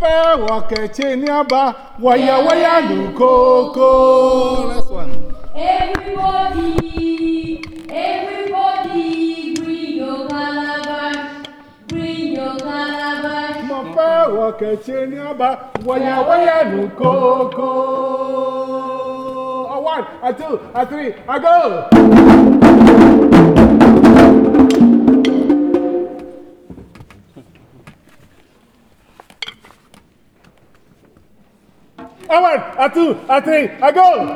Mope wakeche niaba, waya waya nukoko. Last one. Everybody, everybody, bring your calabash, bring your calabash. Mope wakeche niaba, waya waya nukoko. A one, a two, a three, a go. A one, a two, a three, a go.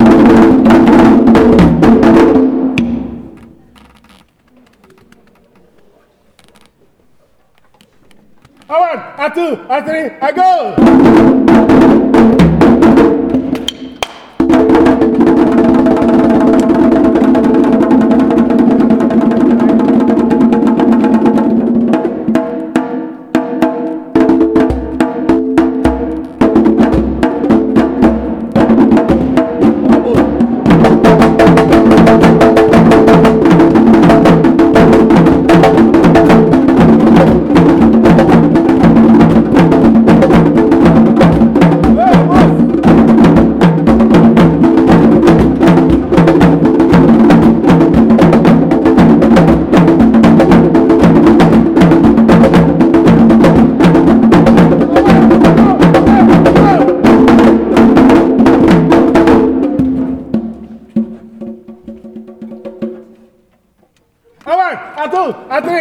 A one, a two, a three, a go.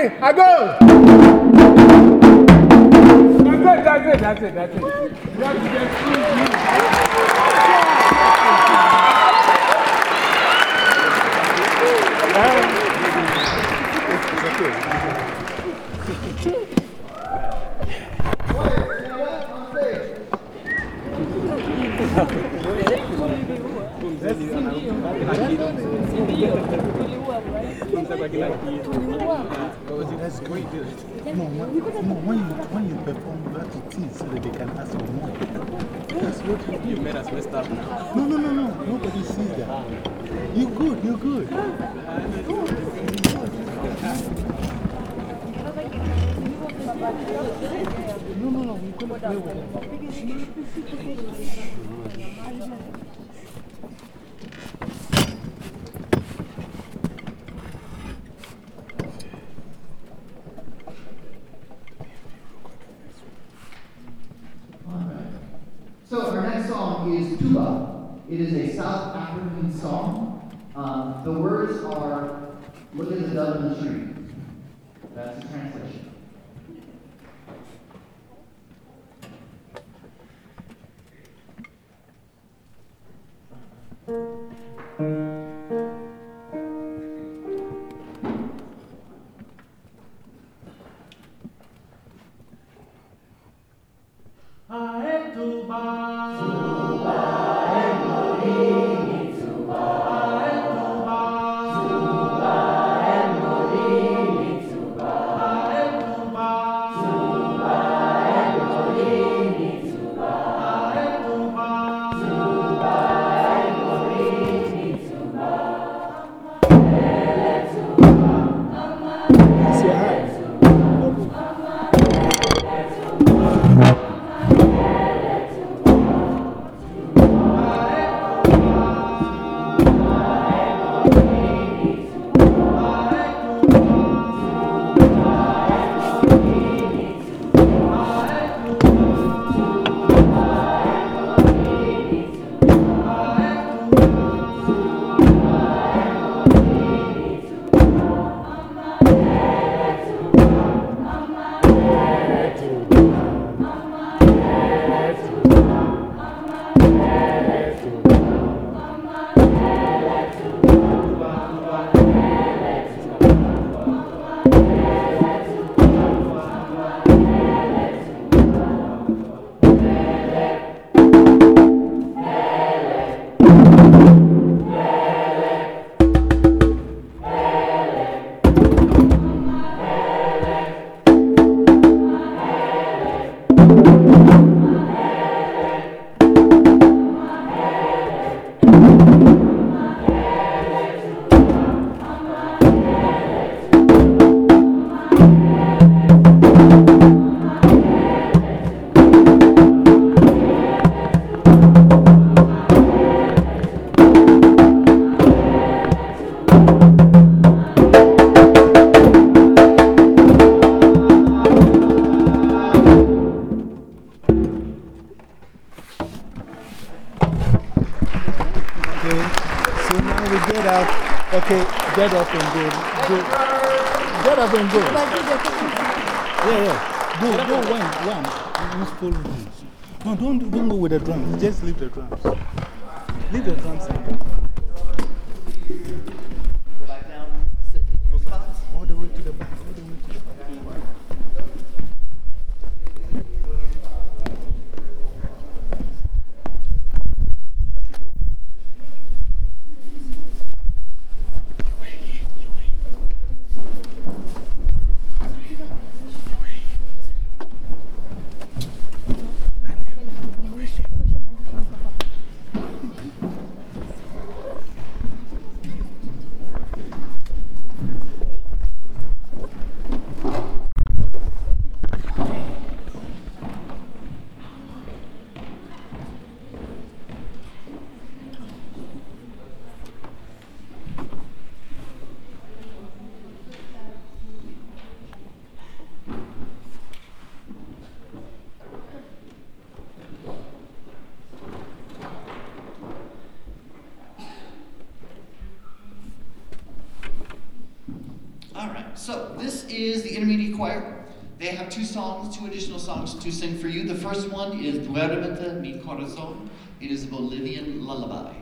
Two, a three, a go. That's it, that's it, that's it, that's it. That's great. No, when, no, when you, when you perform, have to tease so that they can ask for more. That's what you do. You made us messed up now. No, no, no, no. Nobody sees that. You're good, you're good. No, no, no. We're play with it. ae tu so this is the intermediate choir. They have two songs, two additional songs to sing for you. The first one is Duermete mi corazón. It is a Bolivian lullaby.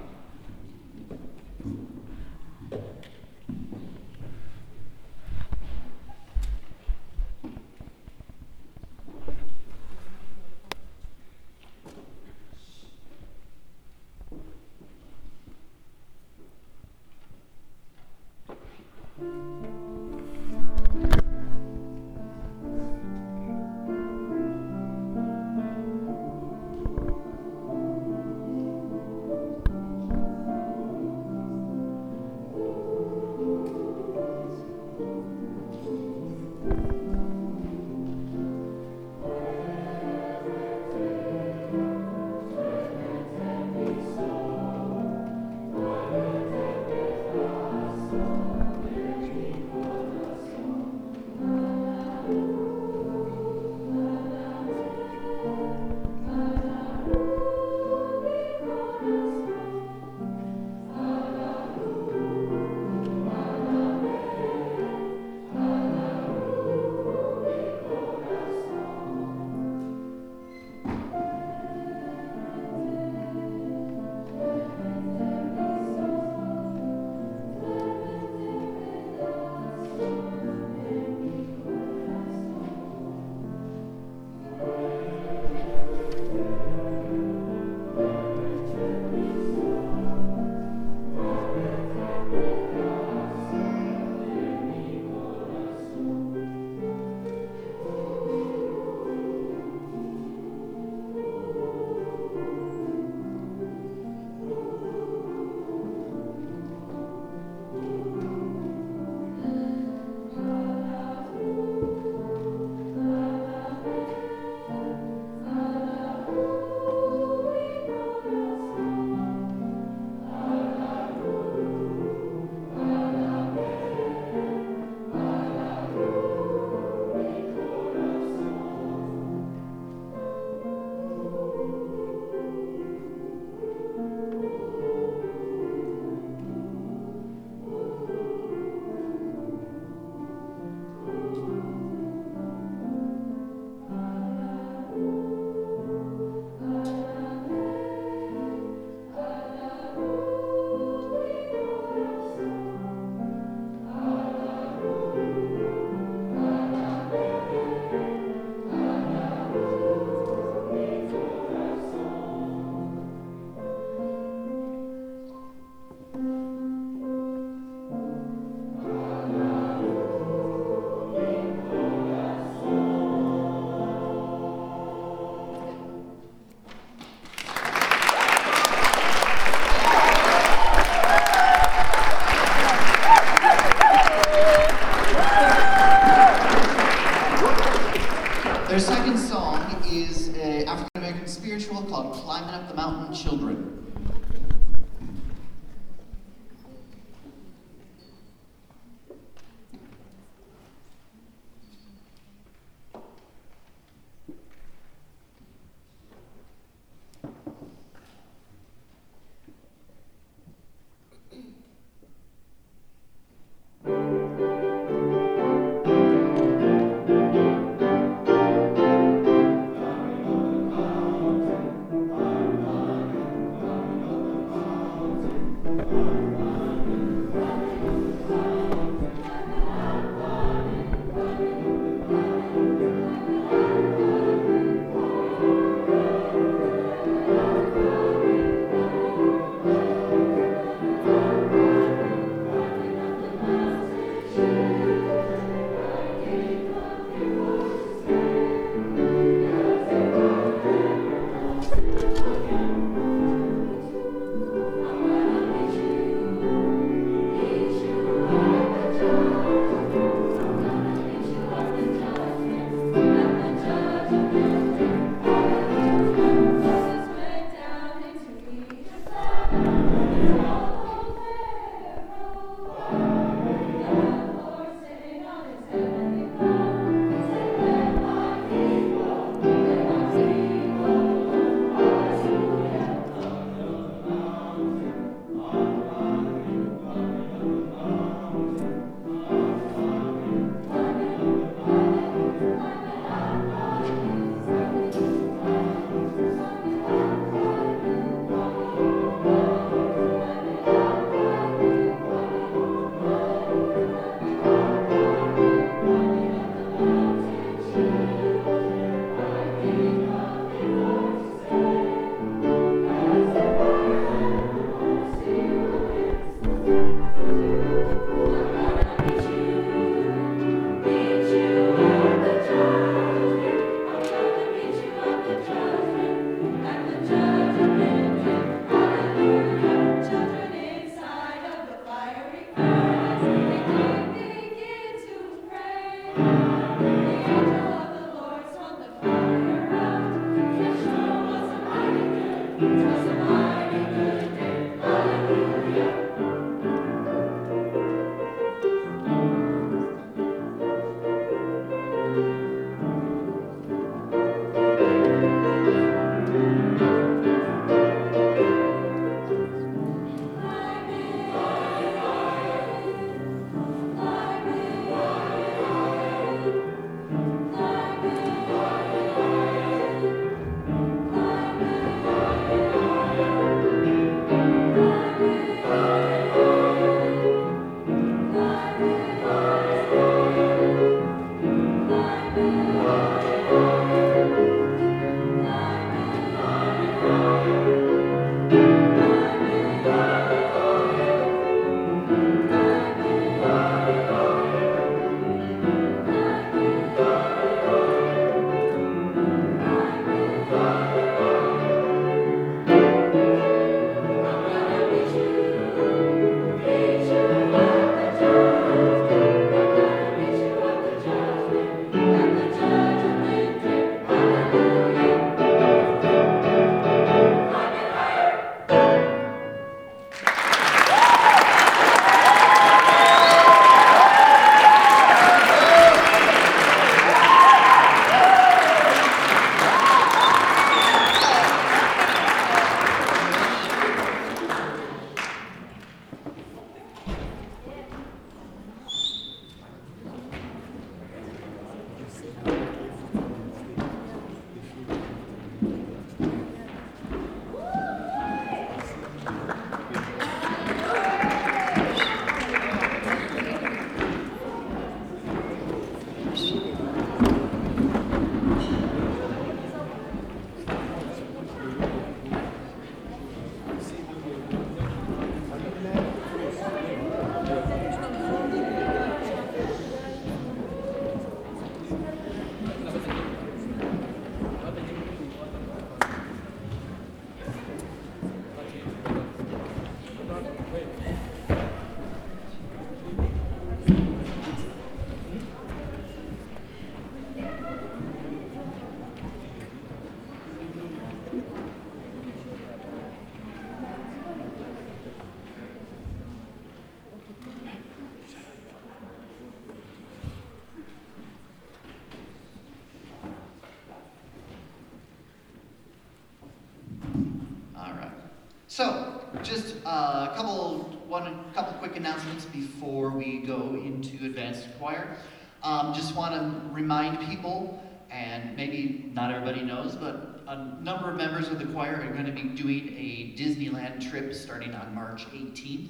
So, just uh, a couple, one, couple quick announcements before we go into advanced choir. Um, just want to remind people, and maybe not everybody knows, but a number of members of the choir are going to be doing a Disneyland trip starting on March 18th,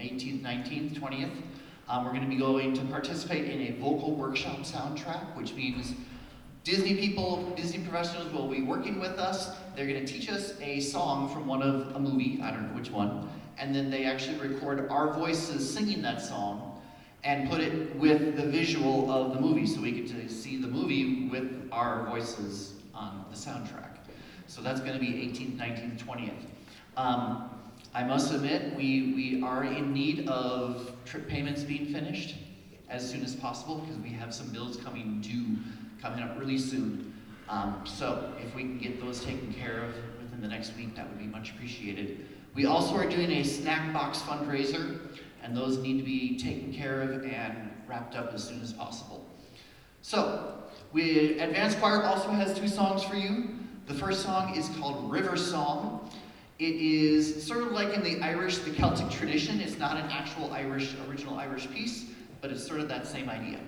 18th, 19th, 20th. Um, we're going to be going to participate in a vocal workshop soundtrack, which means Disney people, Disney professionals will be working with us. They're going to teach us a song from one of a movie, I don't know which one, and then they actually record our voices singing that song and put it with the visual of the movie so we get to see the movie with our voices on the soundtrack. So that's going to be 18th, 19th, 20th. Um, I must admit, we, we are in need of trip payments being finished as soon as possible because we have some bills coming due coming up really soon. Um, so if we can get those taken care of within the next week, that would be much appreciated. We also are doing a snack box fundraiser, and those need to be taken care of and wrapped up as soon as possible. So, we, Advanced Choir also has two songs for you. The first song is called River Song. It is sort of like in the Irish, the Celtic tradition. It's not an actual Irish, original Irish piece, but it's sort of that same idea.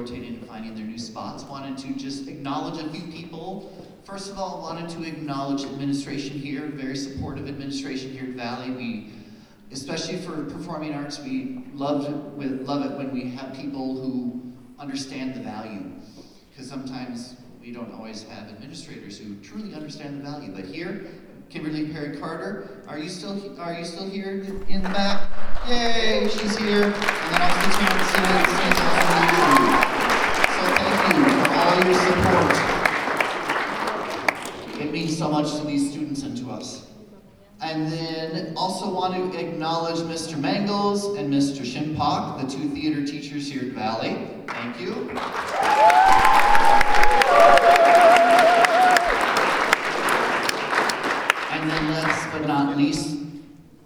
Rotating and finding their new spots, wanted to just acknowledge a few people. First of all, wanted to acknowledge administration here, very supportive administration here at Valley. We, especially for performing arts, we love it, love it when we have people who understand the value. Because sometimes we don't always have administrators who truly understand the value. But here, Kimberly Perry Carter, are you still are you still here in the back? Yay, she's here. And then also Terrence Simmons so much to these students and to us. And then also want to acknowledge Mr. Mangles and Mr. Shimpak, the two theater teachers here at Valley. Thank you. And then last but not least,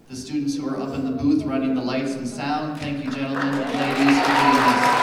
the students who are up in the booth running the lights and sound. Thank you, gentlemen and ladies, for doing this.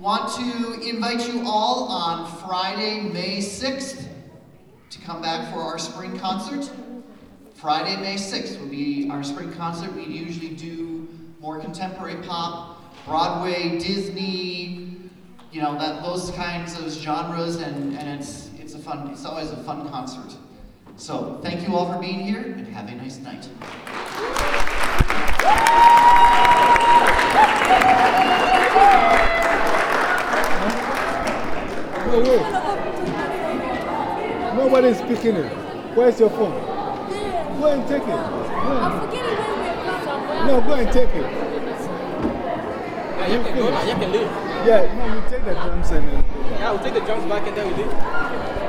Want to invite you all on Friday, May 6th to come back for our spring concert. Friday, May 6th will be our spring concert. We usually do more contemporary pop, Broadway, Disney, you know, that those kinds of genres, and, and it's it's a fun, it's always a fun concert. So thank you all for being here and have a nice night. Wait, wait. Nobody's speaking it. Where's your phone? Go and take it. Go I'm and, forgetting when we're somewhere. no, go and take it. Yeah, you can go now, you can leave. Yeah, no, you take the drums and then. Yeah, we'll take the drums back and then we leave.